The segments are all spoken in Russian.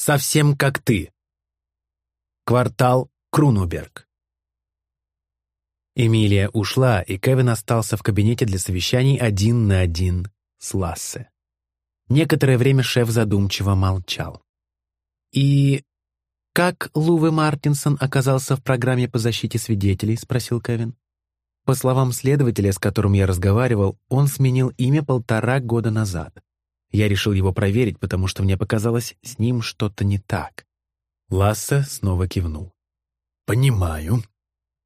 Совсем как ты. Квартал Крунуберг. Эмилия ушла, и Кевин остался в кабинете для совещаний один на один с Лассе. Некоторое время шеф задумчиво молчал. «И как Луве Мартинсон оказался в программе по защите свидетелей?» — спросил Кевин. По словам следователя, с которым я разговаривал, он сменил имя полтора года назад. Я решил его проверить, потому что мне показалось, с ним что-то не так. Лассе снова кивнул. «Понимаю»,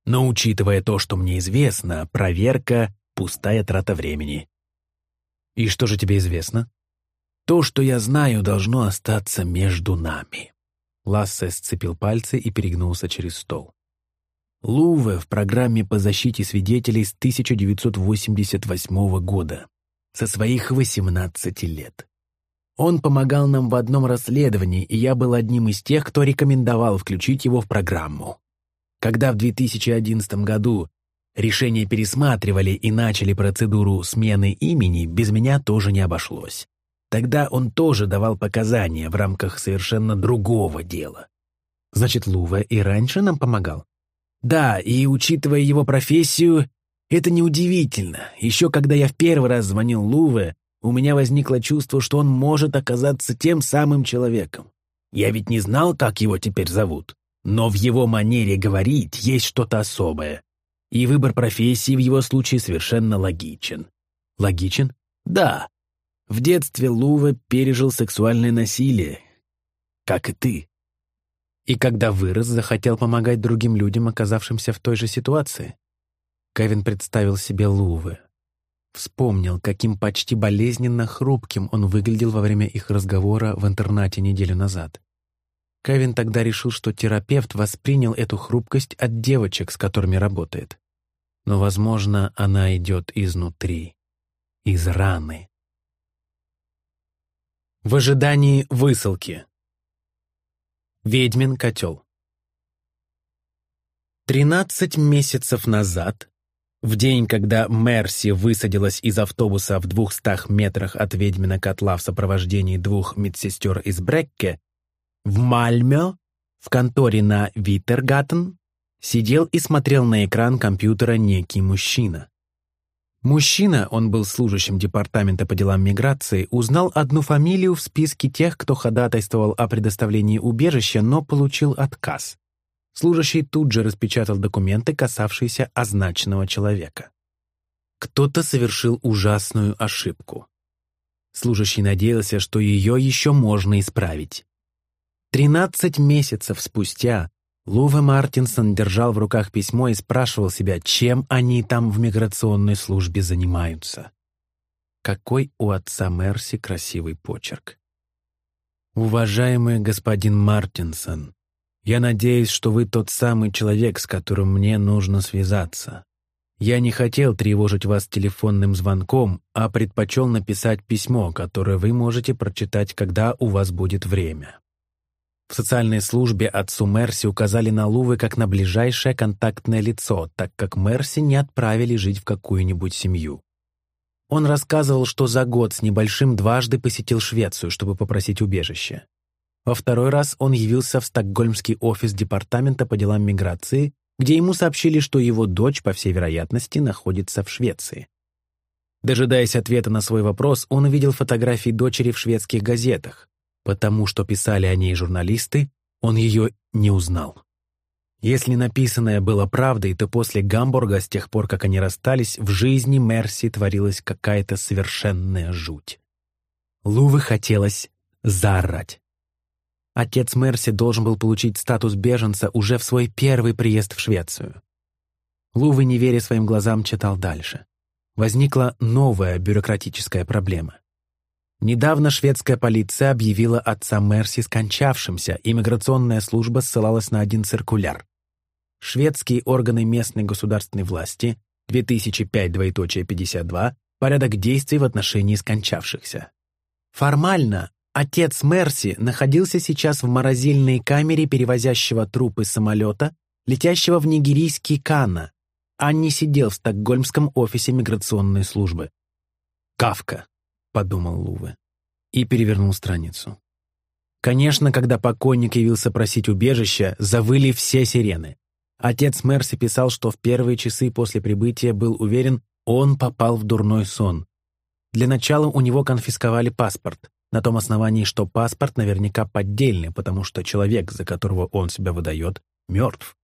но учитывая то, что мне известно, проверка — пустая трата времени. И что же тебе известно? То, что я знаю, должно остаться между нами. Лассе сцепил пальцы и перегнулся через стол. Луве в программе по защите свидетелей с 1988 года, со своих 18 лет. Он помогал нам в одном расследовании, и я был одним из тех, кто рекомендовал включить его в программу. Когда в 2011 году решение пересматривали и начали процедуру смены имени, без меня тоже не обошлось. Тогда он тоже давал показания в рамках совершенно другого дела. Значит, Лува и раньше нам помогал? Да, и учитывая его профессию, это неудивительно. Еще когда я в первый раз звонил Луве, у меня возникло чувство, что он может оказаться тем самым человеком. Я ведь не знал, как его теперь зовут. Но в его манере говорить есть что-то особое. И выбор профессии в его случае совершенно логичен. Логичен? Да. В детстве Лува пережил сексуальное насилие. Как и ты. И когда вырос, захотел помогать другим людям, оказавшимся в той же ситуации. Кевин представил себе Лувы. Вспомнил, каким почти болезненно хрупким он выглядел во время их разговора в интернате неделю назад. Кевин тогда решил, что терапевт воспринял эту хрупкость от девочек, с которыми работает. Но, возможно, она идет изнутри, из раны. В ожидании высылки. Ведьмин котел. Тринадцать месяцев назад, в день, когда Мерси высадилась из автобуса в двухстах метрах от ведьмина котла в сопровождении двух медсестер из Брекке, в Мальмё, в конторе на Виттергаттен, сидел и смотрел на экран компьютера некий мужчина. Мужчина, он был служащим департамента по делам миграции, узнал одну фамилию в списке тех, кто ходатайствовал о предоставлении убежища, но получил отказ. Служащий тут же распечатал документы, касавшиеся означенного человека. Кто-то совершил ужасную ошибку. Служащий надеялся, что ее еще можно исправить. Тринадцать месяцев спустя Луве Мартинсон держал в руках письмо и спрашивал себя, чем они там в миграционной службе занимаются. Какой у отца Мерси красивый почерк. «Уважаемый господин Мартинсон, я надеюсь, что вы тот самый человек, с которым мне нужно связаться. Я не хотел тревожить вас телефонным звонком, а предпочел написать письмо, которое вы можете прочитать, когда у вас будет время. В социальной службе отцу Мерси указали на Лувы как на ближайшее контактное лицо, так как Мерси не отправили жить в какую-нибудь семью. Он рассказывал, что за год с небольшим дважды посетил Швецию, чтобы попросить убежище. Во второй раз он явился в стокгольмский офис Департамента по делам миграции, где ему сообщили, что его дочь, по всей вероятности, находится в Швеции. Дожидаясь ответа на свой вопрос, он увидел фотографии дочери в шведских газетах. Потому что писали о ней журналисты, он ее не узнал. Если написанное было правдой, то после Гамбурга, с тех пор, как они расстались, в жизни Мерси творилась какая-то совершенная жуть. Лувы хотелось заорать. Отец Мерси должен был получить статус беженца уже в свой первый приезд в Швецию. Лувы, не веря своим глазам, читал дальше. Возникла новая бюрократическая проблема. Недавно шведская полиция объявила отца Мерси скончавшимся, и миграционная служба ссылалась на один циркуляр. Шведские органы местной государственной власти 2005-52 порядок действий в отношении скончавшихся. Формально отец Мерси находился сейчас в морозильной камере перевозящего трупы самолета, летящего в нигерийский Кана, а не сидел в стокгольмском офисе миграционной службы. Кавка. — подумал Луве. И перевернул страницу. Конечно, когда покойник явился просить убежища, завыли все сирены. Отец Мерси писал, что в первые часы после прибытия был уверен, он попал в дурной сон. Для начала у него конфисковали паспорт, на том основании, что паспорт наверняка поддельный, потому что человек, за которого он себя выдает, мертв.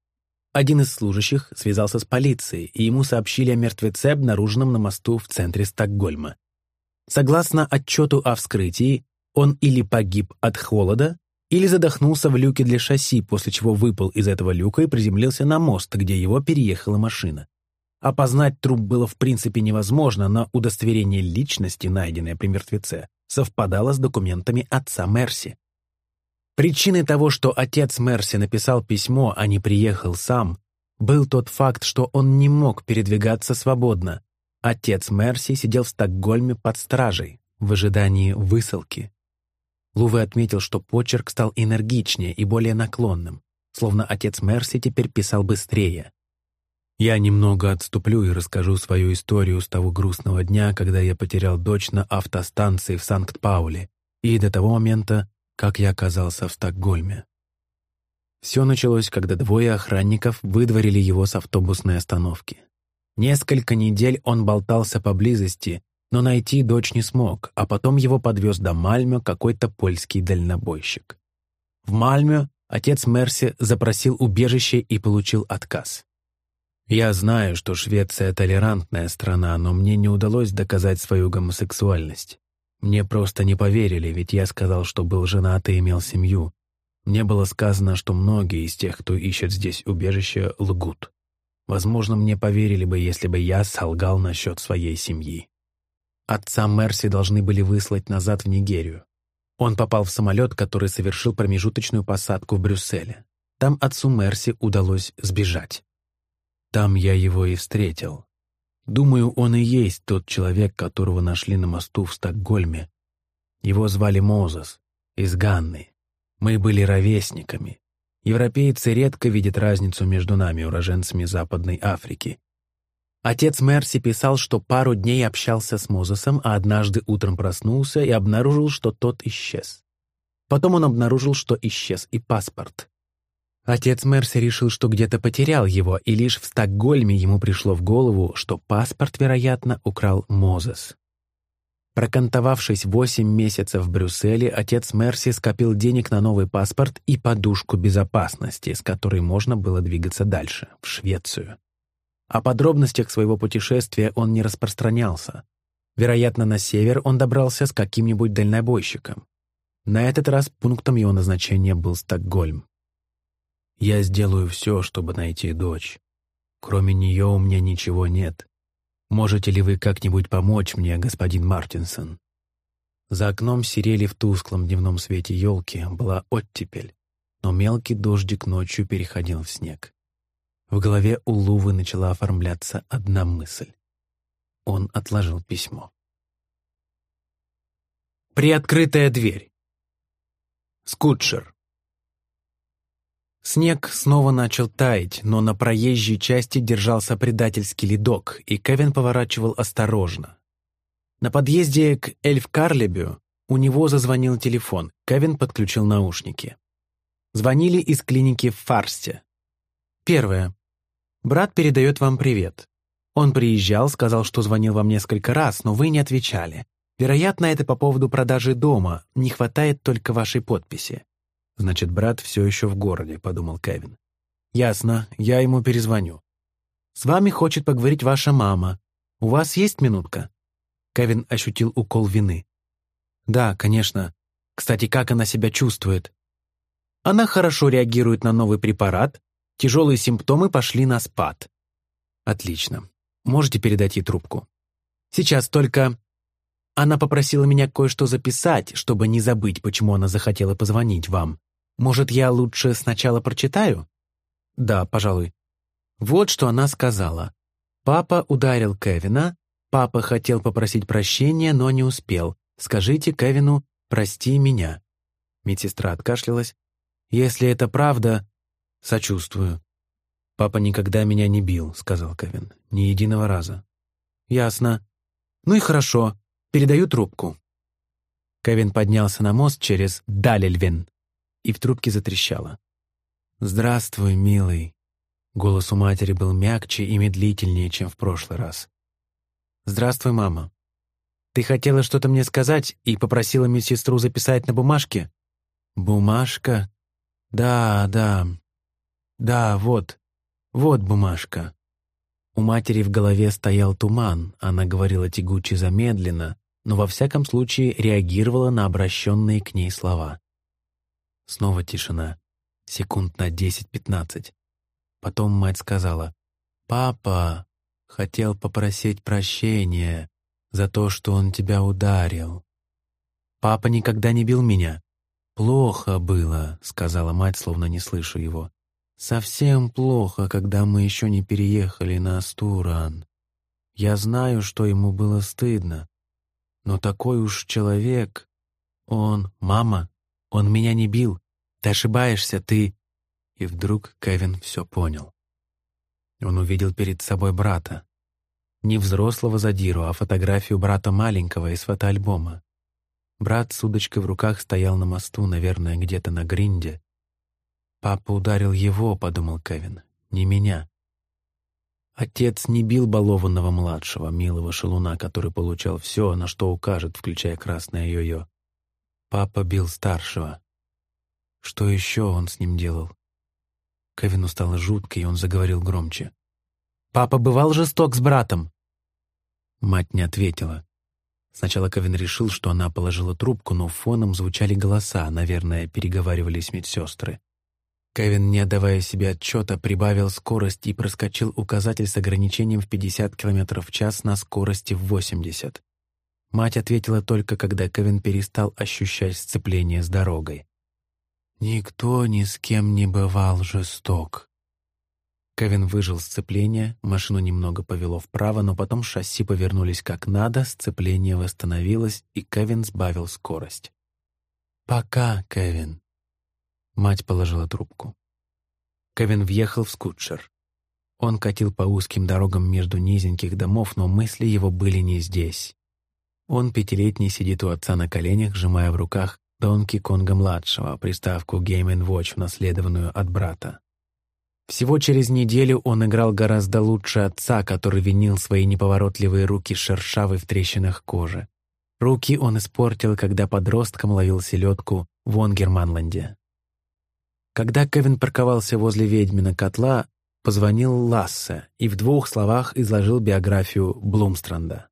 Один из служащих связался с полицией, и ему сообщили о мертвеце, обнаруженном на мосту в центре Стокгольма. Согласно отчету о вскрытии, он или погиб от холода, или задохнулся в люке для шасси, после чего выпал из этого люка и приземлился на мост, где его переехала машина. Опознать труп было в принципе невозможно, но удостоверение личности, найденное при мертвеце, совпадало с документами отца Мерси. Причиной того, что отец Мерси написал письмо, а не приехал сам, был тот факт, что он не мог передвигаться свободно. Отец Мерси сидел в Стокгольме под стражей, в ожидании высылки. Луве отметил, что почерк стал энергичнее и более наклонным, словно отец Мерси теперь писал быстрее. «Я немного отступлю и расскажу свою историю с того грустного дня, когда я потерял дочь на автостанции в Санкт-Пауле, и до того момента, как я оказался в Стокгольме. Все началось, когда двое охранников выдворили его с автобусной остановки. Несколько недель он болтался поблизости, но найти дочь не смог, а потом его подвез до Мальмё какой-то польский дальнобойщик. В Мальмё отец Мерси запросил убежище и получил отказ. Я знаю, что Швеция толерантная страна, но мне не удалось доказать свою гомосексуальность. Мне просто не поверили, ведь я сказал, что был женат и имел семью. Мне было сказано, что многие из тех, кто ищет здесь убежище, лгут. Возможно, мне поверили бы, если бы я солгал насчет своей семьи. Отца Мерси должны были выслать назад в Нигерию. Он попал в самолет, который совершил промежуточную посадку в Брюсселе. Там отцу Мерси удалось сбежать. Там я его и встретил. Думаю, он и есть тот человек, которого нашли на мосту в Стокгольме. Его звали Мозес, из Ганны. Мы были ровесниками. Европейцы редко видят разницу между нами, уроженцами Западной Африки. Отец Мерси писал, что пару дней общался с Мозесом, а однажды утром проснулся и обнаружил, что тот исчез. Потом он обнаружил, что исчез и паспорт. Отец Мерси решил, что где-то потерял его, и лишь в Стокгольме ему пришло в голову, что паспорт, вероятно, украл Мозес. Прокантовавшись восемь месяцев в Брюсселе, отец Мерси скопил денег на новый паспорт и подушку безопасности, с которой можно было двигаться дальше, в Швецию. О подробностях своего путешествия он не распространялся. Вероятно, на север он добрался с каким-нибудь дальнобойщиком. На этот раз пунктом его назначения был Стокгольм. «Я сделаю все, чтобы найти дочь. Кроме нее у меня ничего нет. Можете ли вы как-нибудь помочь мне, господин Мартинсон?» За окном серели в тусклом дневном свете елки, была оттепель, но мелкий дождик ночью переходил в снег. В голове у Лувы начала оформляться одна мысль. Он отложил письмо. Приоткрытая дверь. Скутшер. Снег снова начал таять, но на проезжей части держался предательский ледок, и Кевин поворачивал осторожно. На подъезде к Эльф-Карлебю у него зазвонил телефон, Кевин подключил наушники. Звонили из клиники в Фарсте. Первое. Брат передает вам привет. Он приезжал, сказал, что звонил вам несколько раз, но вы не отвечали. Вероятно, это по поводу продажи дома, не хватает только вашей подписи. Значит, брат все еще в городе, подумал Кевин. Ясно, я ему перезвоню. С вами хочет поговорить ваша мама. У вас есть минутка? Кевин ощутил укол вины. Да, конечно. Кстати, как она себя чувствует? Она хорошо реагирует на новый препарат, Тяжелые симптомы пошли на спад. Отлично. Можете передать ей трубку. Сейчас только... Она попросила меня кое-что записать, чтобы не забыть, почему она захотела позвонить вам. Может, я лучше сначала прочитаю? Да, пожалуй. Вот что она сказала. Папа ударил Кевина. Папа хотел попросить прощения, но не успел. Скажите Кевину «прости меня». Медсестра откашлялась. Если это правда, «Сочувствую». «Папа никогда меня не бил», — сказал Кевин. «Ни единого раза». «Ясно. Ну и хорошо. Передаю трубку». Кевин поднялся на мост через Далельвен, и в трубке затрещало. «Здравствуй, милый». Голос у матери был мягче и медлительнее, чем в прошлый раз. «Здравствуй, мама. Ты хотела что-то мне сказать и попросила медсестру записать на бумажке?» «Бумажка? Да, да. Да, вот. Вот бумажка». У матери в голове стоял туман, она говорила тягуче замедленно, но во всяком случае реагировала на обращенные к ней слова. Снова тишина, секунд на десять-пятнадцать. Потом мать сказала, «Папа хотел попросить прощения за то, что он тебя ударил. Папа никогда не бил меня. Плохо было», — сказала мать, словно не слышу его. «Совсем плохо, когда мы еще не переехали на Астуран. Я знаю, что ему было стыдно, но такой уж человек. Он, мама, он меня не бил. Ты ошибаешься, ты...» И вдруг Кевин все понял. Он увидел перед собой брата. Не взрослого задиру, а фотографию брата маленького из фотоальбома. Брат с удочкой в руках стоял на мосту, наверное, где-то на гринде. «Папа ударил его», — подумал Кевин, — «не меня». Отец не бил балованного младшего, милого шалуна, который получал все, на что укажет, включая красное йо-йо. Папа бил старшего. Что еще он с ним делал? Кевину стало жутко, и он заговорил громче. «Папа бывал жесток с братом?» Мать не ответила. Сначала Кевин решил, что она положила трубку, но фоном звучали голоса, наверное, переговаривались медсестры. Кевин, не отдавая себе отчета, прибавил скорость и проскочил указатель с ограничением в 50 км в час на скорости в 80. Мать ответила только, когда Кевин перестал ощущать сцепление с дорогой. «Никто ни с кем не бывал жесток». Кевин выжил сцепление, машину немного повело вправо, но потом шасси повернулись как надо, сцепление восстановилось, и Кевин сбавил скорость. «Пока, Кевин», Мать положила трубку. Кевин въехал в скутшер. Он катил по узким дорогам между низеньких домов, но мысли его были не здесь. Он пятилетний сидит у отца на коленях, сжимая в руках Донки Конга-младшего, приставку Game Watch, унаследованную от брата. Всего через неделю он играл гораздо лучше отца, который винил свои неповоротливые руки шершавой в трещинах кожи. Руки он испортил, когда подростком ловил селедку в Онгерманланде. Когда Кевин парковался возле ведьмина котла, позвонил Лассе и в двух словах изложил биографию Блумстранда.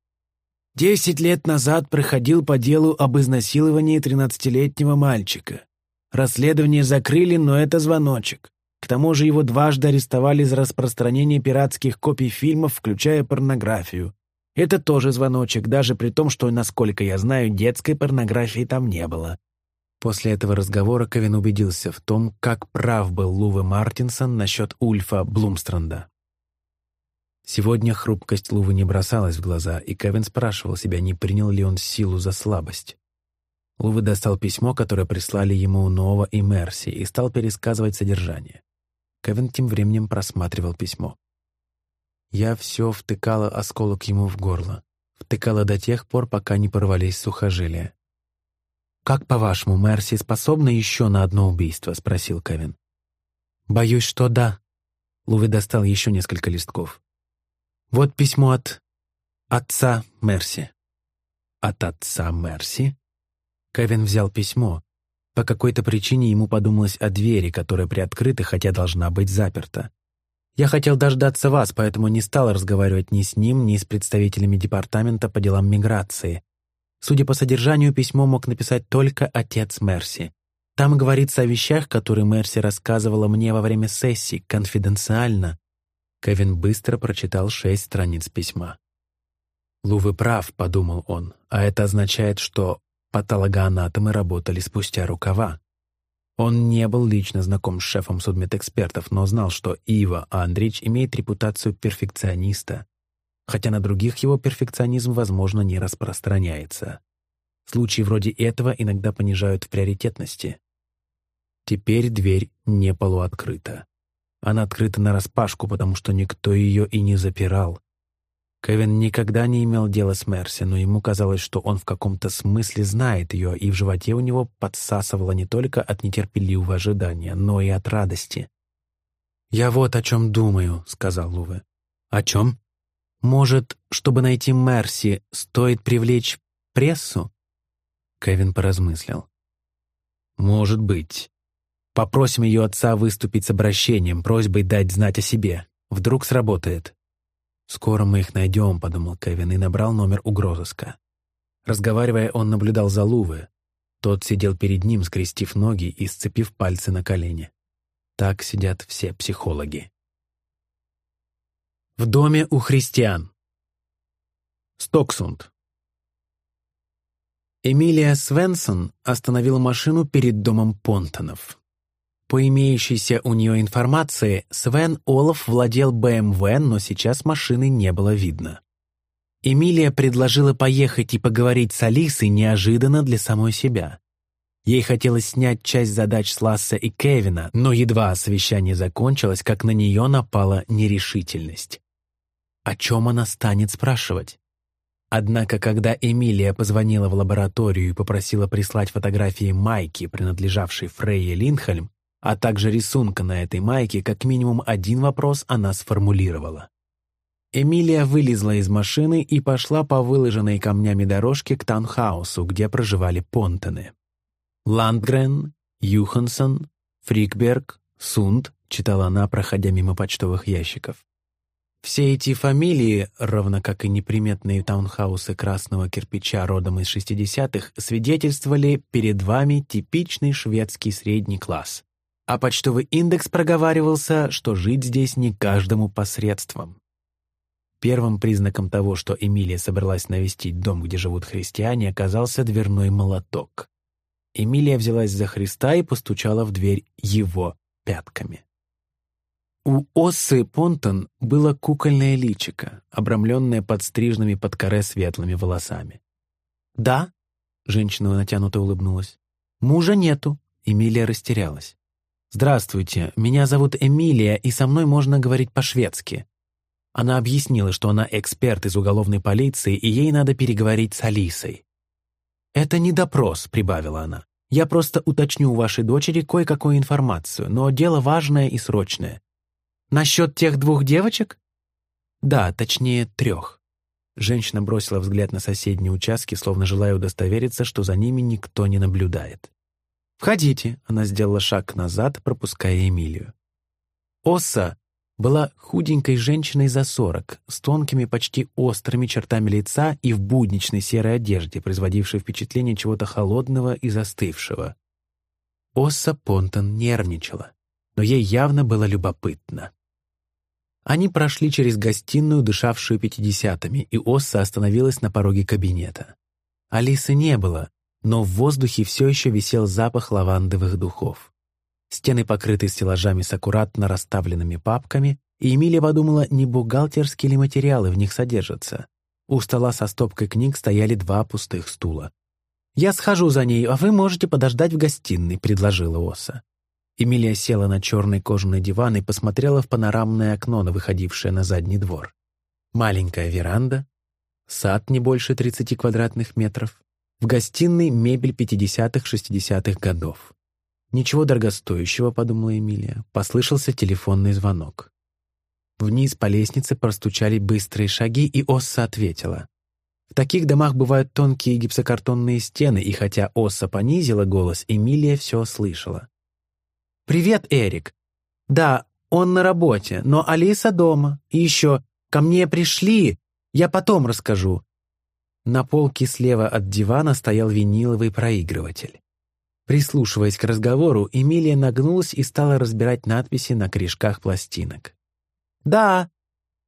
«Десять лет назад проходил по делу об изнасиловании тринадцатилетнего мальчика. Расследование закрыли, но это звоночек. К тому же его дважды арестовали за распространение пиратских копий фильмов, включая порнографию. Это тоже звоночек, даже при том, что, насколько я знаю, детской порнографии там не было. После этого разговора Кевин убедился в том, как прав был Луве Мартинсон насчет Ульфа Блумстранда. Сегодня хрупкость Лувы не бросалась в глаза, и Кевин спрашивал себя, не принял ли он силу за слабость. Лувы достал письмо, которое прислали ему Нова и Мерси, и стал пересказывать содержание. Кевин тем временем просматривал письмо. Я все втыкала осколок ему в горло. Втыкала до тех пор, пока не порвались сухожилия. «Как, по-вашему, Мерси способна еще на одно убийство?» — спросил Кевин. «Боюсь, что да». Луви достал еще несколько листков. «Вот письмо от... отца Мерси». «От отца Мерси?» Кевин взял письмо. По какой-то причине ему подумалось о двери, которая приоткрыта, хотя должна быть заперта. Я хотел дождаться вас, поэтому не стал разговаривать ни с ним, ни с представителями департамента по делам миграции. Судя по содержанию, письмо мог написать только отец Мерси. Там говорится о вещах, которые Мерси рассказывала мне во время сессии, конфиденциально. Кевин быстро прочитал шесть страниц письма. «Лувы прав», — подумал он, «а это означает, что патологоанатомы работали спустя рукава». Он не был лично знаком с шефом судмедэкспертов, но знал, что Ива Андрич имеет репутацию перфекциониста хотя на других его перфекционизм, возможно, не распространяется. Случаи вроде этого иногда понижают в приоритетности. Теперь дверь не полуоткрыта. Она открыта нараспашку, потому что никто ее и не запирал. Кевин никогда не имел дела с Мерси, но ему казалось, что он в каком-то смысле знает ее, и в животе у него подсасывало не только от нетерпеливого ожидания, но и от радости. «Я вот о чем думаю», — сказал Луве. «О чем?» «Может, чтобы найти Мерси, стоит привлечь прессу?» Кевин поразмыслил. «Может быть. Попросим ее отца выступить с обращением, просьбой дать знать о себе. Вдруг сработает». «Скоро мы их найдем», — подумал Кевин и набрал номер угрозыска. Разговаривая, он наблюдал за Луве. Тот сидел перед ним, скрестив ноги и сцепив пальцы на колени. Так сидят все психологи. В доме у христиан. Стоксунд. Эмилия Свенсон остановила машину перед домом Понтонов. По имеющейся у нее информации, Свен Олаф владел БМВ, но сейчас машины не было видно. Эмилия предложила поехать и поговорить с Алисой неожиданно для самой себя. Ей хотелось снять часть задач с Ласса и Кевина, но едва совещание закончилось, как на нее напала нерешительность. О чем она станет спрашивать? Однако, когда Эмилия позвонила в лабораторию и попросила прислать фотографии майки, принадлежавшей Фрейе Линдхельм, а также рисунка на этой майке, как минимум один вопрос она сформулировала. Эмилия вылезла из машины и пошла по выложенной камнями дорожке к таунхаусу, где проживали Понтоны. Ландгрен, Юхансон, Фрикберг, Сунд, читала она, проходя мимо почтовых ящиков. Все эти фамилии, равно как и неприметные таунхаусы красного кирпича родом из 60-х, свидетельствовали перед вами типичный шведский средний класс. А почтовый индекс проговаривался, что жить здесь не каждому посредством. Первым признаком того, что Эмилия собралась навестить дом, где живут христиане, оказался дверной молоток. Эмилия взялась за Христа и постучала в дверь его пятками. У Осы Понтон было кукольное личико, обрамленное подстриженными под коре светлыми волосами. «Да?» — женщина натянуто улыбнулась. «Мужа нету». Эмилия растерялась. «Здравствуйте, меня зовут Эмилия, и со мной можно говорить по-шведски». Она объяснила, что она эксперт из уголовной полиции, и ей надо переговорить с Алисой. «Это не допрос», — прибавила она. «Я просто уточню у вашей дочери кое-какую информацию, но дело важное и срочное. Насчет тех двух девочек? Да, точнее, трех. Женщина бросила взгляд на соседние участки, словно желая удостовериться, что за ними никто не наблюдает. «Входите», — она сделала шаг назад, пропуская Эмилию. Оса была худенькой женщиной за сорок, с тонкими, почти острыми чертами лица и в будничной серой одежде, производившей впечатление чего-то холодного и застывшего. Оса Понтон нервничала, но ей явно было любопытно. Они прошли через гостиную, дышавшую пятидесятыми, и Осса остановилась на пороге кабинета. Алисы не было, но в воздухе все еще висел запах лавандовых духов. Стены покрыты стеллажами с аккуратно расставленными папками, и Эмилия подумала, не бухгалтерские ли материалы в них содержатся. У стола со стопкой книг стояли два пустых стула. «Я схожу за ней, а вы можете подождать в гостиной», — предложила Оса. Эмилия села на черный кожаный диван и посмотрела в панорамное окно, на выходившее на задний двор. Маленькая веранда, сад не больше 30 квадратных метров, в гостиной мебель 50-х-60-х годов. «Ничего дорогостоящего», — подумала Эмилия. Послышался телефонный звонок. Вниз по лестнице простучали быстрые шаги, и Осса ответила. В таких домах бывают тонкие гипсокартонные стены, и хотя Осса понизила голос, Эмилия все слышала. «Привет, Эрик. Да, он на работе, но Алиса дома. И еще, ко мне пришли. Я потом расскажу». На полке слева от дивана стоял виниловый проигрыватель. Прислушиваясь к разговору, Эмилия нагнулась и стала разбирать надписи на крышках пластинок. «Да,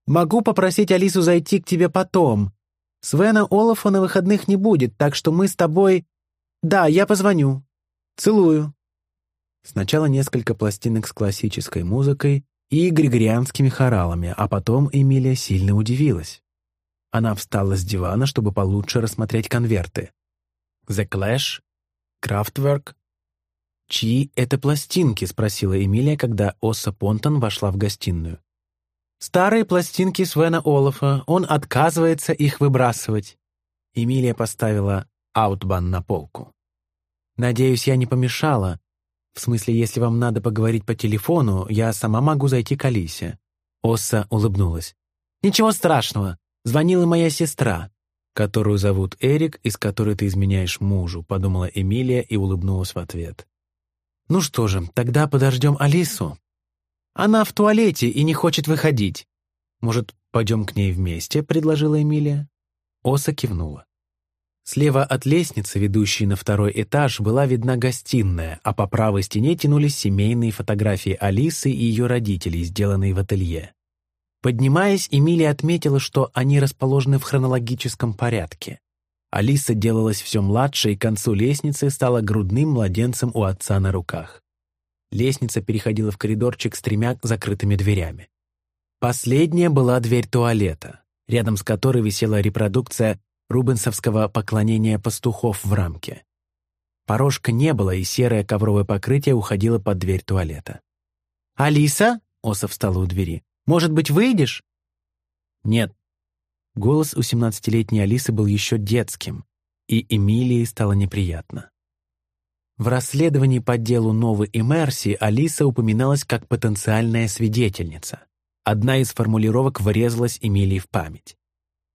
могу попросить Алису зайти к тебе потом. Свена Олафа на выходных не будет, так что мы с тобой... Да, я позвоню. Целую». Сначала несколько пластинок с классической музыкой и григорианскими хоралами, а потом Эмилия сильно удивилась. Она встала с дивана, чтобы получше рассмотреть конверты. «The Clash», «Kraftwerk». «Чьи это пластинки?» — спросила Эмилия, когда Оса Понтон вошла в гостиную. Старые пластинки Свена Олафа, он отказывается их выбрасывать. Эмилия поставила аутбан на полку. «Надеюсь, я не помешала. В смысле, если вам надо поговорить по телефону, я сама могу зайти к Алисе». Осса улыбнулась. «Ничего страшного. Звонила моя сестра, которую зовут Эрик, из которой ты изменяешь мужу», подумала Эмилия и улыбнулась в ответ. «Ну что же, тогда подождем Алису. Она в туалете и не хочет выходить. Может, пойдем к ней вместе?» — предложила Эмилия. Оса кивнула. Слева от лестницы, ведущей на второй этаж, была видна гостиная, а по правой стене тянулись семейные фотографии Алисы и ее родителей, сделанные в ателье. Поднимаясь, Эмилия отметила, что они расположены в хронологическом порядке. Алиса делалась все младше и к концу лестницы стала грудным младенцем у отца на руках. Лестница переходила в коридорчик с тремя закрытыми дверями. Последняя была дверь туалета, рядом с которой висела репродукция рубенсовского поклонения пастухов в рамке. Порожка не было, и серое ковровое покрытие уходило под дверь туалета. «Алиса?» — Оса встала у двери. «Может быть, выйдешь?» «Нет». Голос у семнадцатилетней Алисы был еще детским, и Эмилии стало неприятно. В расследовании по делу Новы и Мерси Алиса упоминалась как потенциальная свидетельница. Одна из формулировок врезалась Эмилии в память.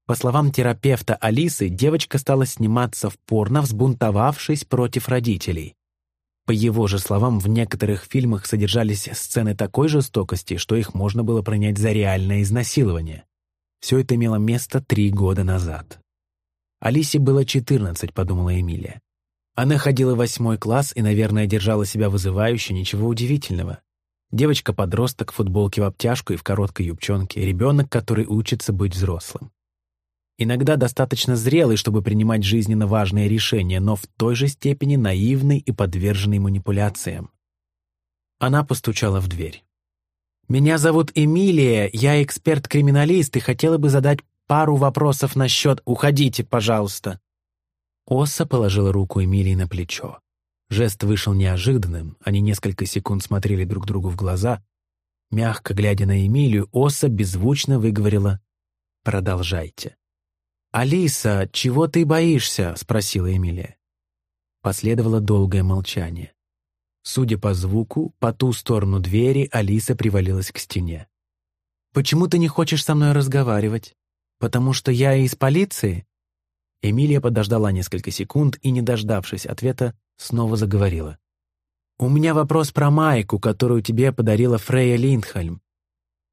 По словам терапевта Алисы, девочка стала сниматься в порно, взбунтовавшись против родителей. По его же словам, в некоторых фильмах содержались сцены такой жестокости, что их можно было принять за реальное изнасилование. Все это имело место три года назад. Алисе было 14, подумала Эмилия. Она ходила в восьмой класс и, наверное, держала себя вызывающе, ничего удивительного. Девочка-подросток в футболке в обтяжку и в короткой юбчонке, ребенок, который учится быть взрослым. Иногда достаточно зрелый, чтобы принимать жизненно важные решения, но в той же степени наивный и подверженный манипуляциям. Она постучала в дверь. «Меня зовут Эмилия, я эксперт-криминалист и хотела бы задать пару вопросов насчет... Уходите, пожалуйста!» Оса положила руку Эмилии на плечо. Жест вышел неожиданным, они несколько секунд смотрели друг другу в глаза. Мягко глядя на Эмилию, Оса беззвучно выговорила «Продолжайте». «Алиса, чего ты боишься?» — спросила Эмилия. Последовало долгое молчание. Судя по звуку, по ту сторону двери Алиса привалилась к стене. «Почему ты не хочешь со мной разговаривать? Потому что я из полиции?» Эмилия подождала несколько секунд и, не дождавшись ответа, снова заговорила. «У меня вопрос про майку, которую тебе подарила Фрея Линдхальм.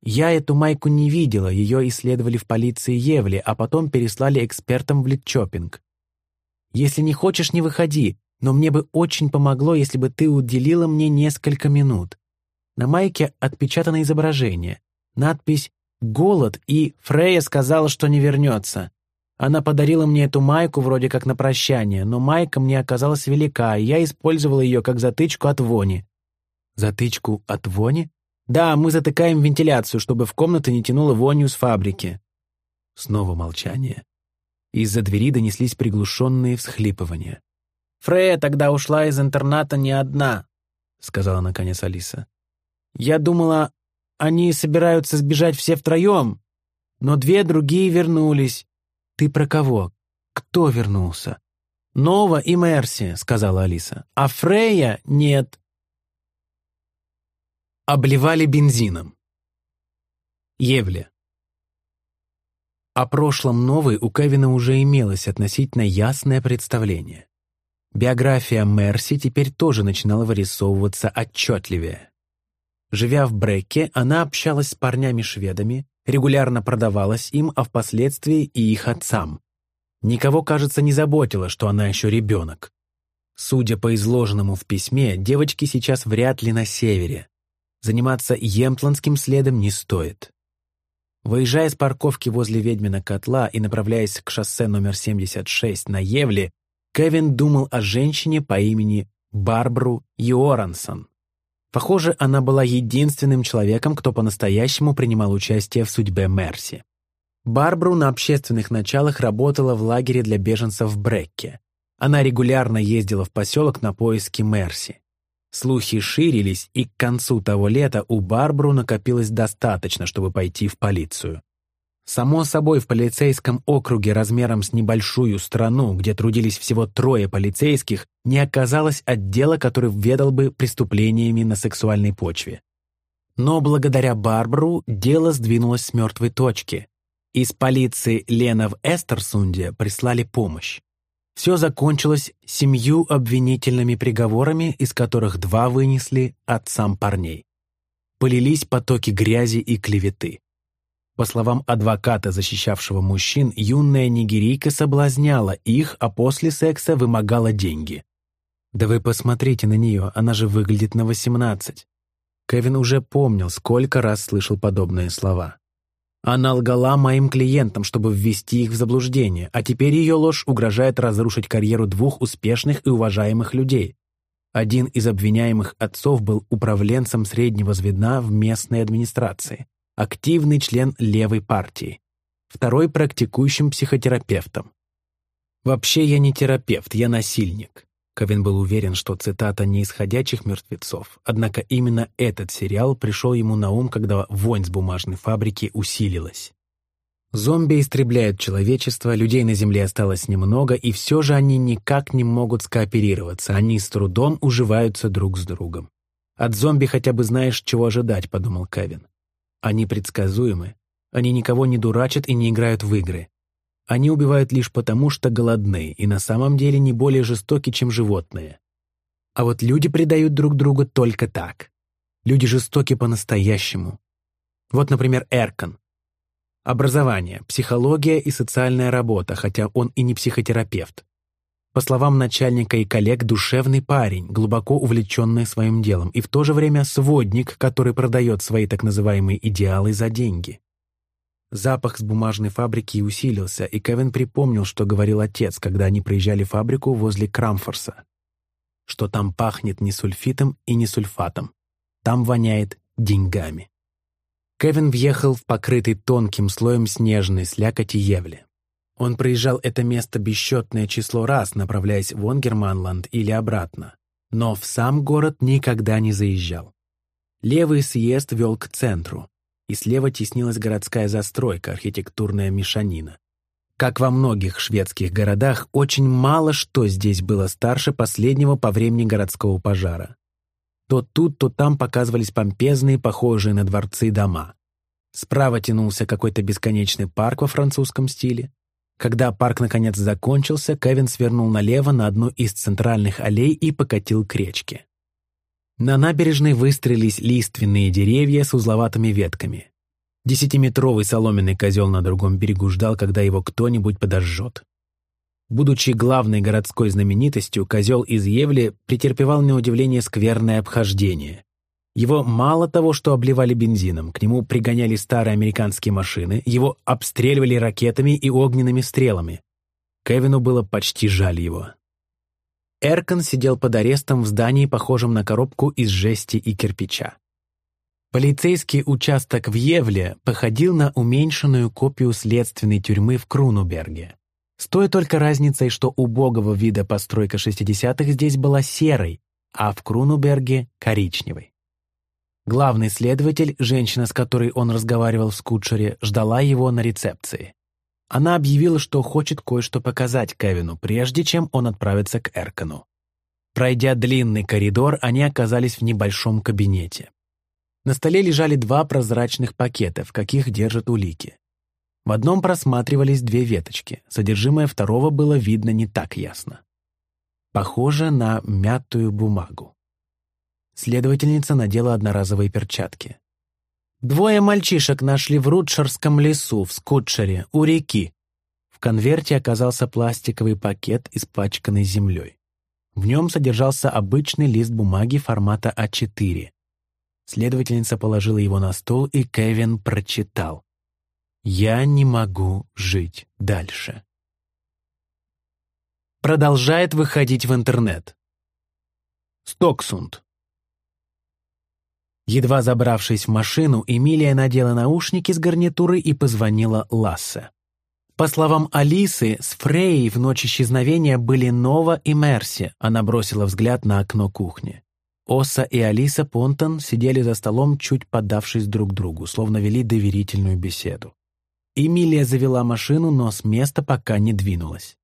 Я эту майку не видела, ее исследовали в полиции Евли, а потом переслали экспертам в Литчопинг. Если не хочешь, не выходи, но мне бы очень помогло, если бы ты уделила мне несколько минут. На майке отпечатано изображение, надпись «Голод» и «Фрея сказала, что не вернется». Она подарила мне эту майку вроде как на прощание, но майка мне оказалась велика, и я использовала ее как затычку от вони. Затычку от вони? Да, мы затыкаем вентиляцию, чтобы в комнаты не тянуло вонью с фабрики. Снова молчание. Из-за двери донеслись приглушенные всхлипывания. «Фрея тогда ушла из интерната не одна», — сказала наконец Алиса. «Я думала, они собираются сбежать все втроем, но две другие вернулись. Ты про кого? Кто вернулся?» «Нова и Мерси», — сказала Алиса. «А Фрея нет». Обливали бензином. Евле. О прошлом Новой у Кевина уже имелось относительно ясное представление. Биография Мерси теперь тоже начинала вырисовываться отчетливее. Живя в Брекке, она общалась с парнями-шведами, регулярно продавалась им, а впоследствии и их отцам. Никого, кажется, не заботило, что она еще ребенок. Судя по изложенному в письме, девочки сейчас вряд ли на севере, заниматься емпландским следом не стоит. Выезжая с парковки возле Ведьмина котла и направляясь к шоссе номер 76 на Евле, Кевин думал о женщине по имени Барбру Йорансон. Похоже, она была единственным человеком, кто по-настоящему принимал участие в судьбе Мерси. Барбру на общественных началах работала в лагере для беженцев в Брекке. Она регулярно ездила в поселок на поиски Мерси. Слухи ширились, и к концу того лета у Барбару накопилось достаточно, чтобы пойти в полицию. Само собой, в полицейском округе размером с небольшую страну, где трудились всего трое полицейских, не оказалось отдела, который ведал бы преступлениями на сексуальной почве. Но благодаря Барбару дело сдвинулось с мертвой точки. Из полиции Лена в Эстерсунде прислали помощь. Все закончилось семью обвинительными приговорами, из которых два вынесли отцам парней. Полились потоки грязи и клеветы. По словам адвоката, защищавшего мужчин, юная нигерийка соблазняла их, а после секса вымогала деньги. «Да вы посмотрите на нее, она же выглядит на 18». Кевин уже помнил, сколько раз слышал подобные слова. Она лгала моим клиентам, чтобы ввести их в заблуждение, а теперь ее ложь угрожает разрушить карьеру двух успешных и уважаемых людей. Один из обвиняемых отцов был управленцем среднего звена в местной администрации, активный член левой партии, второй практикующим психотерапевтом. «Вообще я не терапевт, я насильник», Ковин был уверен, что цитата не из «Ходячих мертвецов», однако именно этот сериал пришел ему на ум, когда вонь с бумажной фабрики усилилась. Зомби истребляют человечество, людей на Земле осталось немного, и все же они никак не могут скооперироваться, они с трудом уживаются друг с другом. «От зомби хотя бы знаешь, чего ожидать», — подумал Кевин. «Они предсказуемы, они никого не дурачат и не играют в игры. Они убивают лишь потому, что голодны, и на самом деле не более жестоки, чем животные. А вот люди предают друг друга только так. Люди жестоки по-настоящему. Вот, например, Эркан. Образование, психология и социальная работа, хотя он и не психотерапевт. По словам начальника и коллег, душевный парень, глубоко увлеченный своим делом, и в то же время сводник, который продает свои так называемые идеалы за деньги. Запах с бумажной фабрики усилился, и Кевин припомнил, что говорил отец, когда они проезжали фабрику возле Крамфорса. Что там пахнет не сульфитом и не сульфатом. Там воняет деньгами. Кевин въехал в покрытый тонким слоем снежной слякоти Евли. Он проезжал это место бесчетное число раз, направляясь в Онгерманланд или обратно. Но в сам город никогда не заезжал. Левый съезд вел к центру и слева теснилась городская застройка, архитектурная мешанина. Как во многих шведских городах, очень мало что здесь было старше последнего по времени городского пожара. То тут, то там показывались помпезные, похожие на дворцы дома. Справа тянулся какой-то бесконечный парк во французском стиле. Когда парк наконец закончился, Кевин свернул налево на одну из центральных аллей и покатил к речке. На набережной выстроились лиственные деревья с узловатыми ветками. Десятиметровый соломенный козел на другом берегу ждал, когда его кто-нибудь подожжет. Будучи главной городской знаменитостью, козел из Евли претерпевал на удивление скверное обхождение. Его мало того, что обливали бензином, к нему пригоняли старые американские машины, его обстреливали ракетами и огненными стрелами. Кевину было почти жаль его. Эркан сидел под арестом в здании, похожем на коробку из жести и кирпича. Полицейский участок в Евле походил на уменьшенную копию следственной тюрьмы в Крунуберге. С той только разницей, что убогого вида постройка 60-х здесь была серой, а в Крунуберге — коричневой. Главный следователь, женщина, с которой он разговаривал в скутшере, ждала его на рецепции. Она объявила, что хочет кое-что показать Кевину, прежде чем он отправится к Эркану. Пройдя длинный коридор, они оказались в небольшом кабинете. На столе лежали два прозрачных пакета, в каких держат улики. В одном просматривались две веточки, содержимое второго было видно не так ясно. Похоже на мятую бумагу. Следовательница надела одноразовые перчатки. Двое мальчишек нашли в Рудшерском лесу, в Скутшере, у реки. В конверте оказался пластиковый пакет, испачканный землей. В нем содержался обычный лист бумаги формата А4. Следовательница положила его на стол, и Кевин прочитал. «Я не могу жить дальше». Продолжает выходить в интернет. Стоксунд. Едва забравшись в машину, Эмилия надела наушники с гарнитурой и позвонила Лассе. По словам Алисы, с Фрей в ночь исчезновения были Нова и Мерси. Она бросила взгляд на окно кухни. Оса и Алиса Понтон сидели за столом, чуть подавшись друг другу, словно вели доверительную беседу. Эмилия завела машину, но с места пока не двинулась.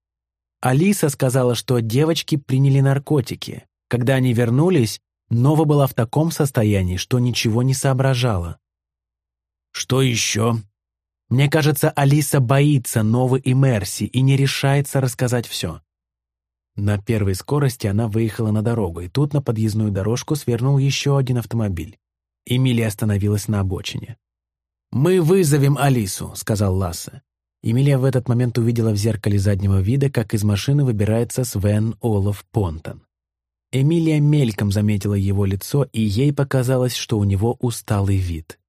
Алиса сказала, что девочки приняли наркотики. Когда они вернулись, Нова была в таком состоянии, что ничего не соображала. «Что еще?» Мне кажется, Алиса боится Новы и Мерси и не решается рассказать все. На первой скорости она выехала на дорогу, и тут на подъездную дорожку свернул еще один автомобиль. Эмилия остановилась на обочине. «Мы вызовем Алису», — сказал Лассе. Эмилия в этот момент увидела в зеркале заднего вида, как из машины выбирается Свен Олаф Понтон. Эмилия мельком заметила его лицо, и ей показалось, что у него усталый вид.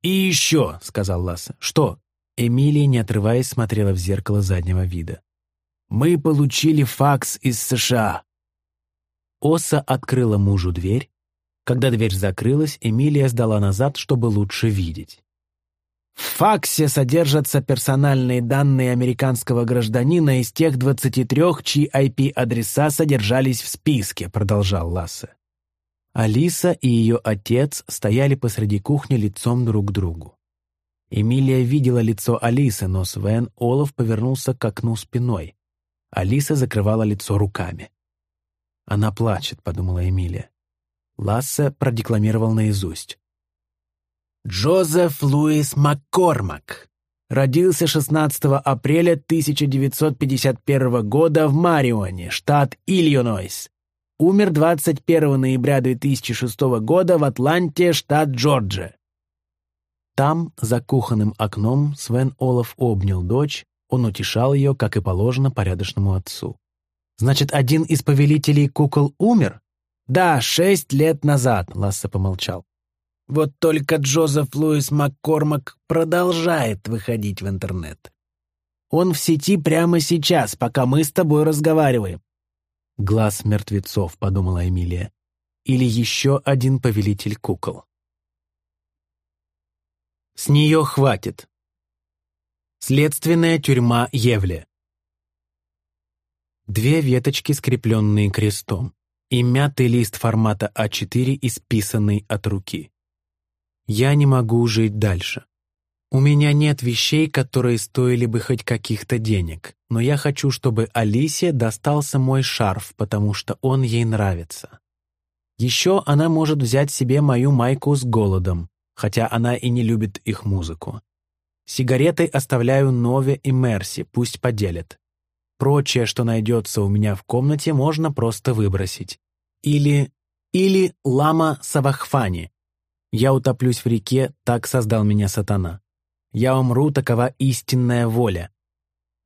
«И еще», — сказал Лассе. «Что?» Эмилия, не отрываясь, смотрела в зеркало заднего вида. «Мы получили факс из США». Оса открыла мужу дверь. Когда дверь закрылась, Эмилия сдала назад, чтобы лучше видеть. В факсе содержатся персональные данные американского гражданина из тех 23, чьи IP-адреса содержались в списке, продолжал Лассе. Алиса и ее отец стояли посреди кухни лицом друг к другу. Эмилия видела лицо Алисы, но Свен Олаф повернулся к окну спиной. Алиса закрывала лицо руками. «Она плачет», — подумала Эмилия. Лассе продекламировал наизусть. Джозеф Луис Маккормак. Родился 16 апреля 1951 года в Марионе, штат Иллинойс. Умер 21 ноября 2006 года в Атланте, штат Джорджия. Там, за кухонным окном, Свен Олаф обнял дочь, он утешал ее, как и положено, порядочному отцу. «Значит, один из повелителей кукол умер?» «Да, шесть лет назад», — Ласса помолчал. Вот только Джозеф Луис Маккормак продолжает выходить в интернет. Он в сети прямо сейчас, пока мы с тобой разговариваем. «Глаз мертвецов», — подумала Эмилия. «Или еще один повелитель кукол». С нее хватит. Следственная тюрьма Евле. Две веточки, скрепленные крестом, и мятый лист формата А4, исписанный от руки. Я не могу жить дальше. У меня нет вещей, которые стоили бы хоть каких-то денег, но я хочу, чтобы Алисе достался мой шарф, потому что он ей нравится. Еще она может взять себе мою майку с голодом, хотя она и не любит их музыку. Сигареты оставляю Нове и Мерси, пусть поделят. Прочее, что найдется у меня в комнате, можно просто выбросить. Или... или лама Савахфани, я утоплюсь в реке, так создал меня сатана. Я умру, такова истинная воля.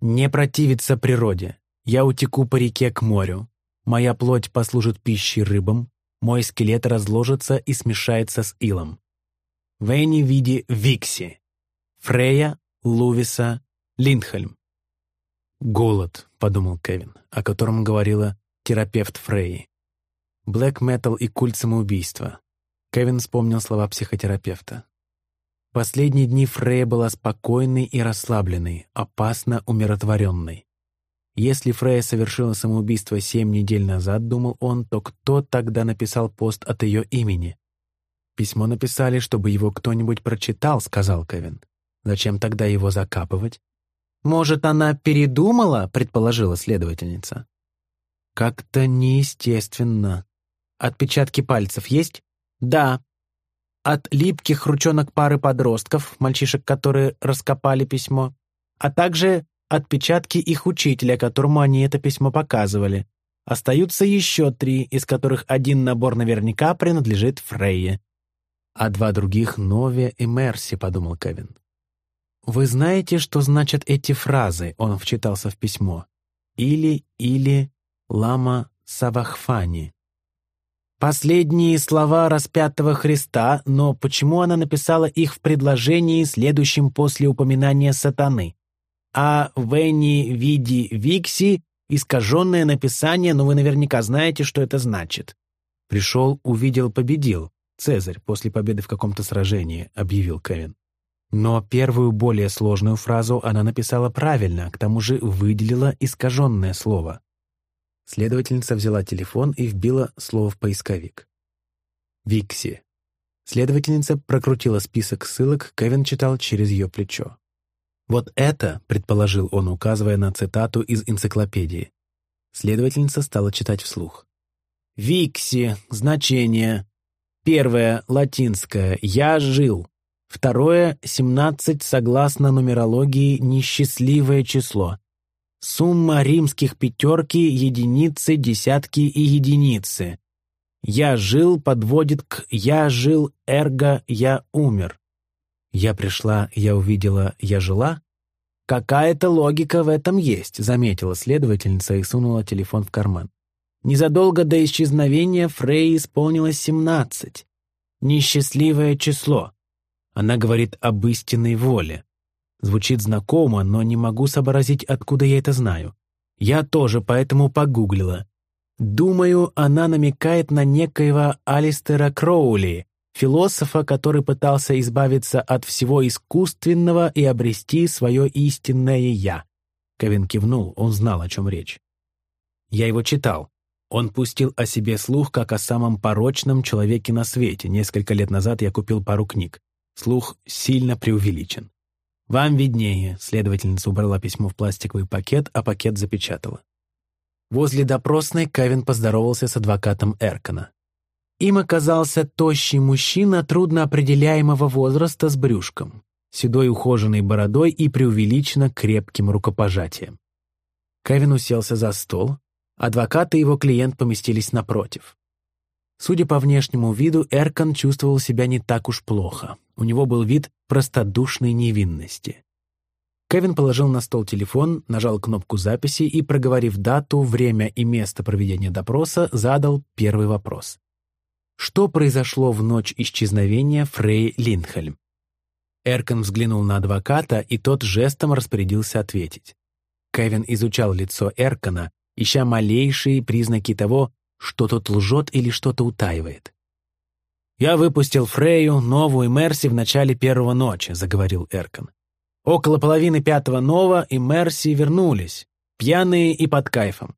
Не противиться природе. Я утеку по реке к морю. Моя плоть послужит пищей рыбам, мой скелет разложится и смешается с илом. Венни види Викси. Фрея, Лувиса, Линдхельм. «Голод», — подумал Кевин, о котором говорила терапевт Фрейи. Блэк метал и культ самоубийства. Кевин вспомнил слова психотерапевта. Последние дни Фрея была спокойной и расслабленной, опасно умиротворенной. Если Фрея совершила самоубийство семь недель назад, думал он, то кто тогда написал пост от ее имени? Письмо написали, чтобы его кто-нибудь прочитал, сказал Кевин. Зачем тогда его закапывать? Может, она передумала, предположила следовательница. Как-то неестественно. Отпечатки пальцев есть? Да. От липких ручонок пары подростков, мальчишек, которые раскопали письмо, а также отпечатки их учителя, которому они это письмо показывали. Остаются еще три, из которых один набор наверняка принадлежит Фрейе. А два других — Нове и Мерси, — подумал Кевин. «Вы знаете, что значат эти фразы?» — он вчитался в письмо. «Или, или, лама Савахфани». Последние слова распятого Христа, но почему она написала их в предложении, следующем после упоминания сатаны? А «Венни види викси» — искаженное написание, но вы наверняка знаете, что это значит. «Пришел, увидел, победил». Цезарь после победы в каком-то сражении, объявил Кевин. Но первую, более сложную фразу она написала правильно, к тому же выделила искаженное слово. Следовательница взяла телефон и вбила слово в поисковик. «Викси». Следовательница прокрутила список ссылок, Кевин читал через ее плечо. «Вот это», — предположил он, указывая на цитату из энциклопедии. Следовательница стала читать вслух. «Викси. Значение. Первое. Латинское. Я жил. Второе. Семнадцать согласно нумерологии несчастливое число. Сумма римских пятерки, единицы, десятки и единицы. Я жил подводит к «я жил, эрго, я умер». Я пришла, я увидела, я жила. Какая-то логика в этом есть, заметила следовательница и сунула телефон в карман. Незадолго до исчезновения Фрей исполнилось семнадцать. Несчастливое число. Она говорит об истинной воле. Звучит знакомо, но не могу сообразить, откуда я это знаю. Я тоже поэтому погуглила. Думаю, она намекает на некоего Алистера Кроули, философа, который пытался избавиться от всего искусственного и обрести свое истинное «я». Кевин кивнул, он знал, о чем речь. Я его читал. Он пустил о себе слух, как о самом порочном человеке на свете. Несколько лет назад я купил пару книг. Слух сильно преувеличен. «Вам виднее», — следовательница убрала письмо в пластиковый пакет, а пакет запечатала. Возле допросной Кевин поздоровался с адвокатом Эркона. Им оказался тощий мужчина трудно определяемого возраста с брюшком, седой ухоженной бородой и преувеличенно крепким рукопожатием. Кевин уселся за стол, адвокат и его клиент поместились напротив. Судя по внешнему виду, Эркон чувствовал себя не так уж плохо. У него был вид простодушной невинности. Кевин положил на стол телефон, нажал кнопку записи и, проговорив дату, время и место проведения допроса, задал первый вопрос. Что произошло в ночь исчезновения Фрей Линдхельм? Эркон взглянул на адвоката, и тот жестом распорядился ответить. Кевин изучал лицо Эркона, ища малейшие признаки того, что тот лжет или что-то утаивает. «Я выпустил Фрею, новую Мерси в начале первого ночи», — заговорил Эркон. «Около половины пятого Нова и Мерси вернулись, пьяные и под кайфом.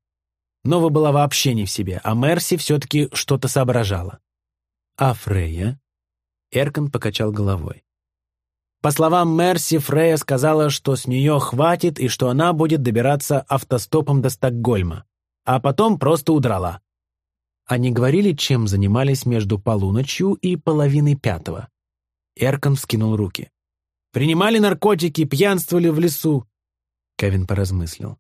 Нова была вообще не в себе, а Мерси все-таки что-то соображала». «А Фрея?» Эркон покачал головой. По словам Мерси, Фрея сказала, что с нее хватит и что она будет добираться автостопом до Стокгольма, а потом просто удрала. Они говорили, чем занимались между полуночью и половиной пятого. Эркон вскинул руки. «Принимали наркотики, пьянствовали в лесу». Кевин поразмыслил.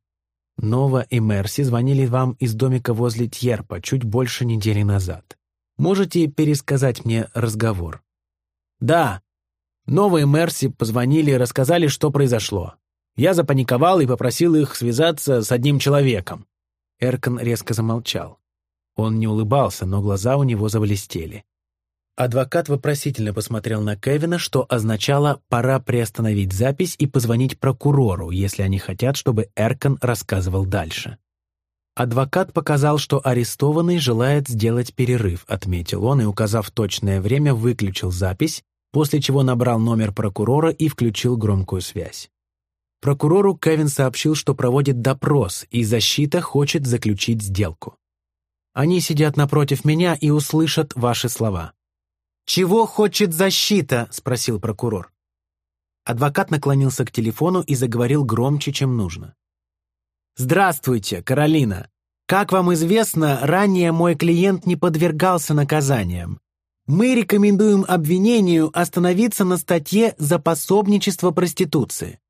«Нова и Мерси звонили вам из домика возле Тьерпа чуть больше недели назад. Можете пересказать мне разговор?» «Да. Нова и Мерси позвонили и рассказали, что произошло. Я запаниковал и попросил их связаться с одним человеком». Эркон резко замолчал. Он не улыбался, но глаза у него заблестели. Адвокат вопросительно посмотрел на Кевина, что означало «пора приостановить запись и позвонить прокурору, если они хотят, чтобы Эркон рассказывал дальше». Адвокат показал, что арестованный желает сделать перерыв, отметил он и, указав точное время, выключил запись, после чего набрал номер прокурора и включил громкую связь. Прокурору Кевин сообщил, что проводит допрос, и защита хочет заключить сделку. Они сидят напротив меня и услышат ваши слова». «Чего хочет защита?» — спросил прокурор. Адвокат наклонился к телефону и заговорил громче, чем нужно. «Здравствуйте, Каролина. Как вам известно, ранее мой клиент не подвергался наказаниям. Мы рекомендуем обвинению остановиться на статье за пособничество проституции».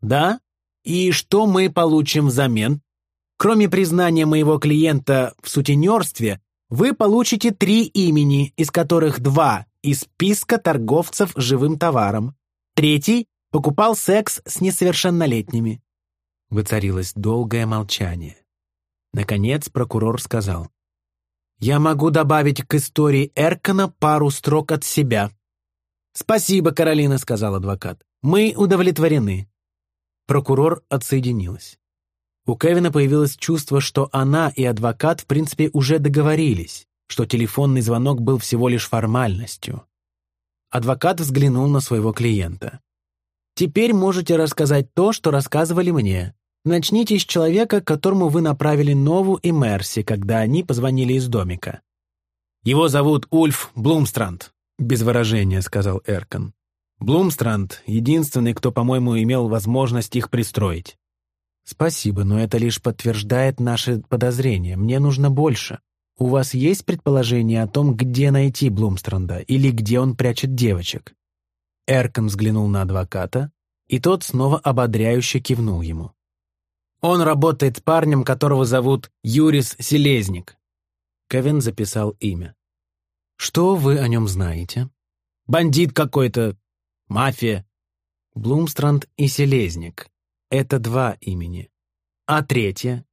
«Да? И что мы получим взамен?» Кроме признания моего клиента в сутенерстве, вы получите три имени, из которых два из списка торговцев живым товаром. Третий покупал секс с несовершеннолетними. Воцарилось долгое молчание. Наконец прокурор сказал. «Я могу добавить к истории Эркона пару строк от себя». «Спасибо, Каролина», — сказал адвокат. «Мы удовлетворены». Прокурор отсоединилась. У Кевина появилось чувство, что она и адвокат в принципе уже договорились, что телефонный звонок был всего лишь формальностью. Адвокат взглянул на своего клиента. «Теперь можете рассказать то, что рассказывали мне. Начните с человека, которому вы направили Нову и Мерси, когда они позвонили из домика. «Его зовут Ульф Блумстранд», — без выражения сказал Эркон. «Блумстранд — единственный, кто, по-моему, имел возможность их пристроить». «Спасибо, но это лишь подтверждает наши подозрения. Мне нужно больше. У вас есть предположение о том, где найти Блумстранда или где он прячет девочек?» Эркон взглянул на адвоката, и тот снова ободряюще кивнул ему. Он работает с парнем, которого зовут Юрис Селезник». Кевин записал имя. «Что вы о нем знаете?» «Бандит какой-то. Мафия». Блумстранд и Селезник. Это два имени. А третье?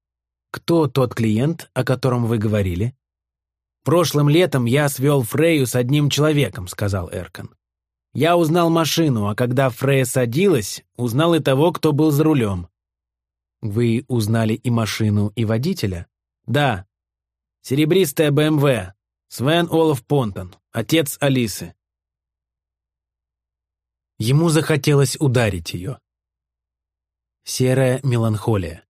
Кто тот клиент, о котором вы говорили? «Прошлым летом я свел Фрею с одним человеком», — сказал Эркон. «Я узнал машину, а когда Фрея садилась, узнал и того, кто был за рулем. Вы узнали и машину, и водителя? Да. Серебристая БМВ. Свен Олаф Понтон, отец Алисы. Ему захотелось ударить ее. Серая меланхолия.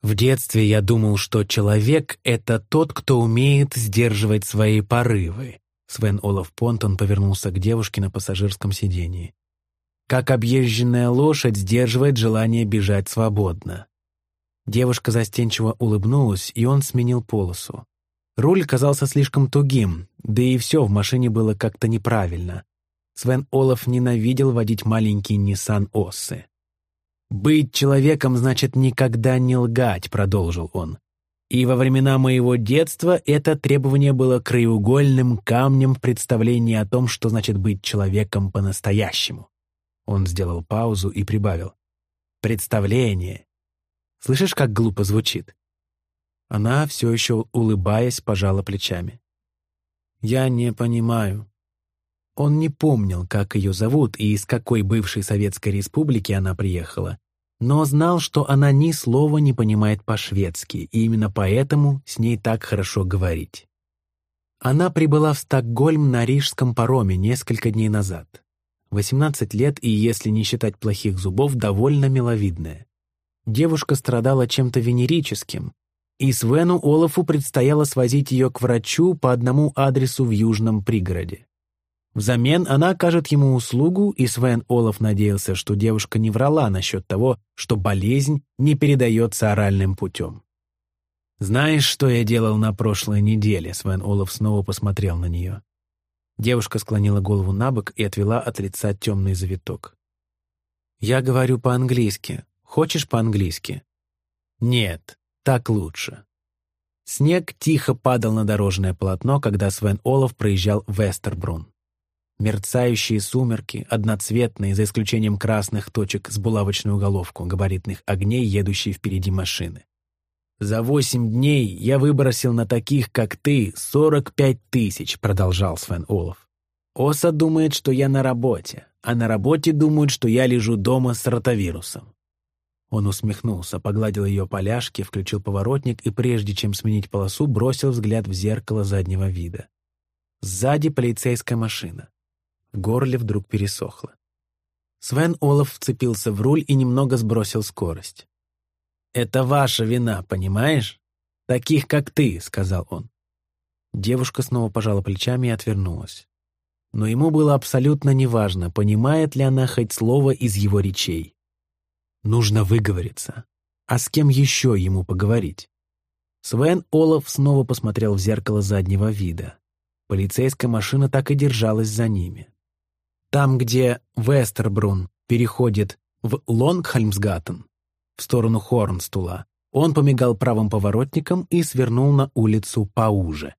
В детстве я думал, что человек — это тот, кто умеет сдерживать свои порывы. Свен Олаф Понтон повернулся к девушке на пассажирском сидении как объезженная лошадь сдерживает желание бежать свободно. Девушка застенчиво улыбнулась, и он сменил полосу. Руль казался слишком тугим, да и все в машине было как-то неправильно. Свен Олаф ненавидел водить маленький Nissan Оссы. «Быть человеком значит никогда не лгать», — продолжил он. И во времена моего детства это требование было краеугольным камнем в представлении о том, что значит быть человеком по-настоящему. Он сделал паузу и прибавил. «Представление. Слышишь, как глупо звучит?» Она, все еще улыбаясь, пожала плечами. «Я не понимаю». Он не помнил, как ее зовут и из какой бывшей Советской Республики она приехала, но знал, что она ни слова не понимает по-шведски, и именно поэтому с ней так хорошо говорить. Она прибыла в Стокгольм на рижском пароме несколько дней назад. 18 лет и, если не считать плохих зубов, довольно миловидная. Девушка страдала чем-то венерическим, и Свену Олафу предстояло свозить ее к врачу по одному адресу в южном пригороде. Взамен она окажет ему услугу, и Свен Олаф надеялся, что девушка не врала насчет того, что болезнь не передается оральным путем. «Знаешь, что я делал на прошлой неделе?» Свен Олаф снова посмотрел на нее. Девушка склонила голову на бок и отвела от лица темный завиток. «Я говорю по-английски. Хочешь по-английски?» «Нет, так лучше». Снег тихо падал на дорожное полотно, когда Свен Олаф проезжал Вестербрун. Мерцающие сумерки, одноцветные, за исключением красных точек с булавочную головку, габаритных огней, едущие впереди машины. «За восемь дней я выбросил на таких, как ты, сорок пять тысяч», — продолжал Свен Олаф. «Оса думает, что я на работе, а на работе думают, что я лежу дома с ротавирусом». Он усмехнулся, погладил ее поляшки, включил поворотник и, прежде чем сменить полосу, бросил взгляд в зеркало заднего вида. Сзади полицейская машина. Горле вдруг пересохло. Свен Олаф вцепился в руль и немного сбросил скорость. «Это ваша вина, понимаешь? Таких, как ты», — сказал он. Девушка снова пожала плечами и отвернулась. Но ему было абсолютно неважно, понимает ли она хоть слово из его речей. Нужно выговориться. А с кем еще ему поговорить? Свен Олаф снова посмотрел в зеркало заднего вида. Полицейская машина так и держалась за ними. Там, где Вестербрун переходит в Лонгхальмсгаттен, в сторону Хорнстула. Он помигал правым поворотником и свернул на улицу поуже.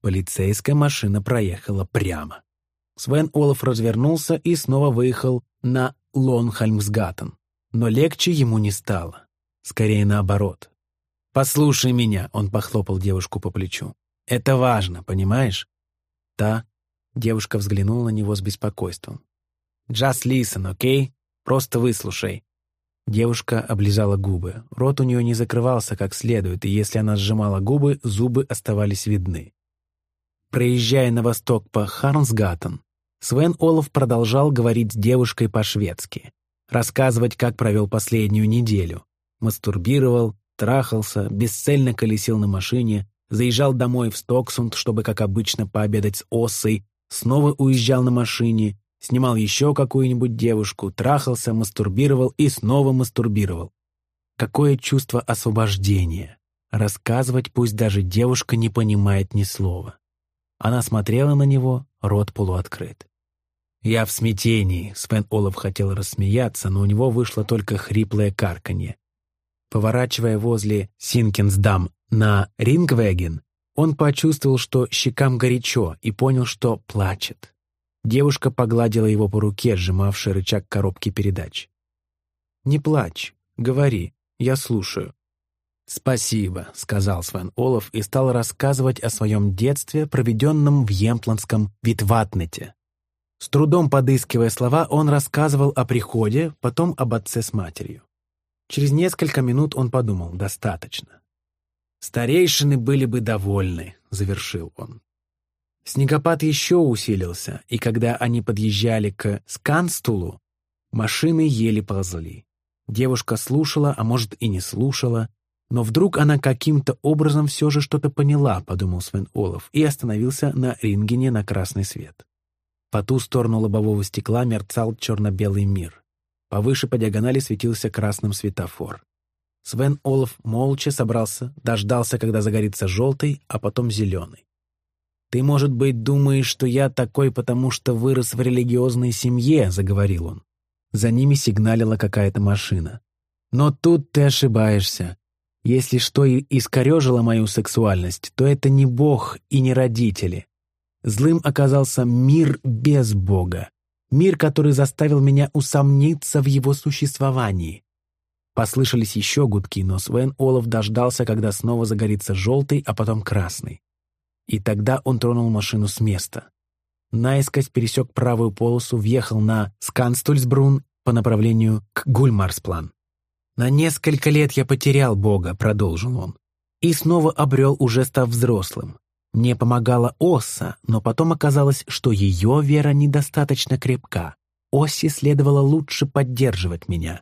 Полицейская машина проехала прямо. Свен Олаф развернулся и снова выехал на Лонхальмсгаттен. Но легче ему не стало. Скорее наоборот. «Послушай меня», — он похлопал девушку по плечу. «Это важно, понимаешь?» «Да». Девушка взглянула на него с беспокойством. «Just listen, окей? Okay? Просто выслушай. Девушка облизала губы. Рот у нее не закрывался как следует, и если она сжимала губы, зубы оставались видны. Проезжая на восток по Харнсгаттен, Свен Олаф продолжал говорить с девушкой по-шведски. рассказывать, как провел последнюю неделю. Мастурбировал, трахался, бесцельно колесил на машине, заезжал домой в Стоксунд, чтобы, как обычно, пообедать с Оссой, снова уезжал на машине, снимал еще какую-нибудь девушку, трахался, мастурбировал и снова мастурбировал. Какое чувство освобождения! Рассказывать пусть даже девушка не понимает ни слова. Она смотрела на него, рот полуоткрыт. «Я в смятении», — Свен Олаф хотел рассмеяться, но у него вышло только хриплое карканье. Поворачивая возле Синкенсдам на Рингвеген, он почувствовал, что щекам горячо, и понял, что плачет. Девушка погладила его по руке, сжимавшей рычаг коробки передач. «Не плачь, говори, я слушаю». «Спасибо», — сказал Свен Олаф и стал рассказывать о своем детстве, проведенном в Емпландском Витватнете. С трудом подыскивая слова, он рассказывал о приходе, потом об отце с матерью. Через несколько минут он подумал «достаточно». «Старейшины были бы довольны», — завершил он. Снегопад еще усилился, и когда они подъезжали к Сканстулу, машины еле ползли. Девушка слушала, а может и не слушала, но вдруг она каким-то образом все же что-то поняла, подумал Свен Олаф, и остановился на рингене на красный свет. По ту сторону лобового стекла мерцал черно-белый мир. Повыше по диагонали светился красным светофор. Свен Олаф молча собрался, дождался, когда загорится желтый, а потом зеленый. «Ты, может быть, думаешь, что я такой, потому что вырос в религиозной семье», — заговорил он. За ними сигналила какая-то машина. «Но тут ты ошибаешься. Если что и искорежило мою сексуальность, то это не Бог и не родители. Злым оказался мир без Бога. Мир, который заставил меня усомниться в его существовании. Послышались еще гудки, но Свен Олаф дождался, когда снова загорится желтый, а потом красный. И тогда он тронул машину с места. Наискось пересек правую полосу, въехал на Сканстульсбрун по направлению к Гульмарсплан. «На несколько лет я потерял Бога», — продолжил он, «и снова обрел, уже став взрослым. Мне помогала Осса, но потом оказалось, что ее вера недостаточно крепка. Оссе следовало лучше поддерживать меня».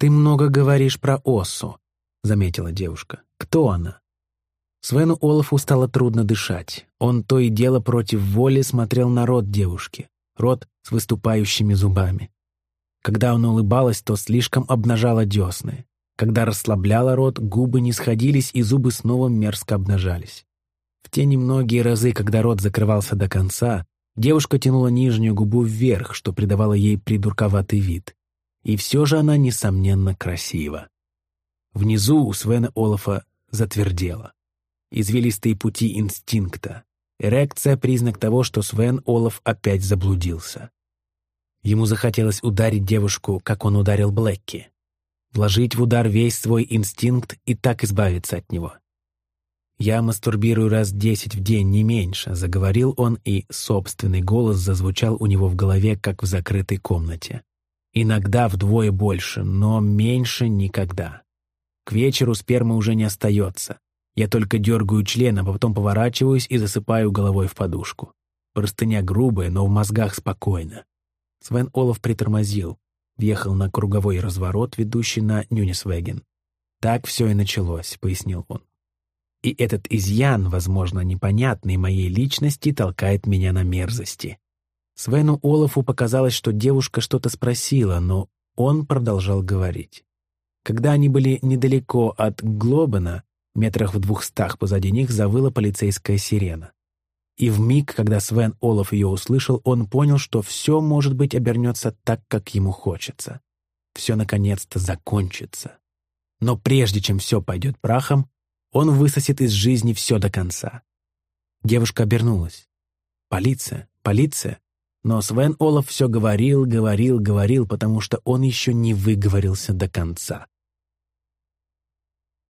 «Ты много говоришь про Оссу», — заметила девушка. «Кто она?» Свену Олафу стало трудно дышать. Он то и дело против воли смотрел на рот девушки, рот с выступающими зубами. Когда она улыбалась, то слишком обнажала десны. Когда расслабляла рот, губы не сходились, и зубы снова мерзко обнажались. В те немногие разы, когда рот закрывался до конца, девушка тянула нижнюю губу вверх, что придавало ей придурковатый вид. И все же она, несомненно, красива. Внизу у Свена Олафа затвердело. Извилистые пути инстинкта. Эрекция — признак того, что Свен Олаф опять заблудился. Ему захотелось ударить девушку, как он ударил Блэкки. Вложить в удар весь свой инстинкт и так избавиться от него. «Я мастурбирую раз десять в день, не меньше», — заговорил он, и собственный голос зазвучал у него в голове, как в закрытой комнате. «Иногда вдвое больше, но меньше никогда. К вечеру спермы уже не остается. Я только дергаю членом, а потом поворачиваюсь и засыпаю головой в подушку. Простыня грубая, но в мозгах спокойно. Свен Олаф притормозил, въехал на круговой разворот, ведущий на Нюнисвеген. «Так все и началось», — пояснил он. «И этот изъян, возможно, непонятный моей личности, толкает меня на мерзости». Свену Олафу показалось, что девушка что-то спросила, но он продолжал говорить. Когда они были недалеко от Глобена, метрах в двухстах позади них завыла полицейская сирена. И в миг, когда Свен Олаф ее услышал, он понял, что все, может быть, обернется так, как ему хочется. Все, наконец-то, закончится. Но прежде чем все пойдет прахом, он высосет из жизни все до конца. Девушка обернулась. «Полиция! Полиция!» Но Свен Олаф все говорил, говорил, говорил, потому что он еще не выговорился до конца.